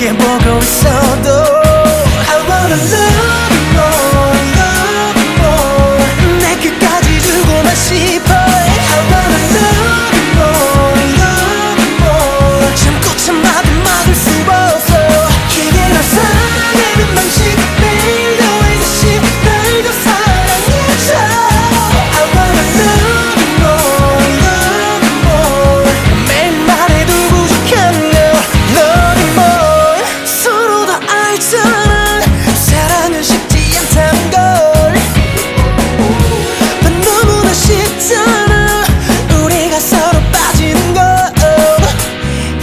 함께 보고 있어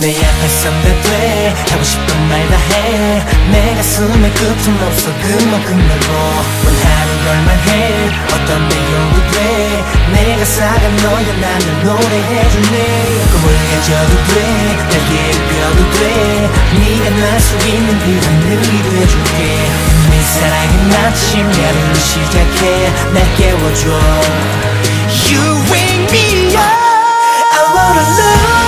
내 앞에 선배돼. 하고 싶은 말 다 해 내 가슴에 끝은 없어 그만큼 넓어 원하는 걸만 해. 어떤 내용도 돼내 가사가 너야 나는 노래해줄래? 꿈을 가져도 돼날 깨우겨도 돼. 네가 날 수 있는 그런 능이 돼줄게. 내 사랑은 마침 야를 시작해. 날 깨워줘. You wake me up. I wanna love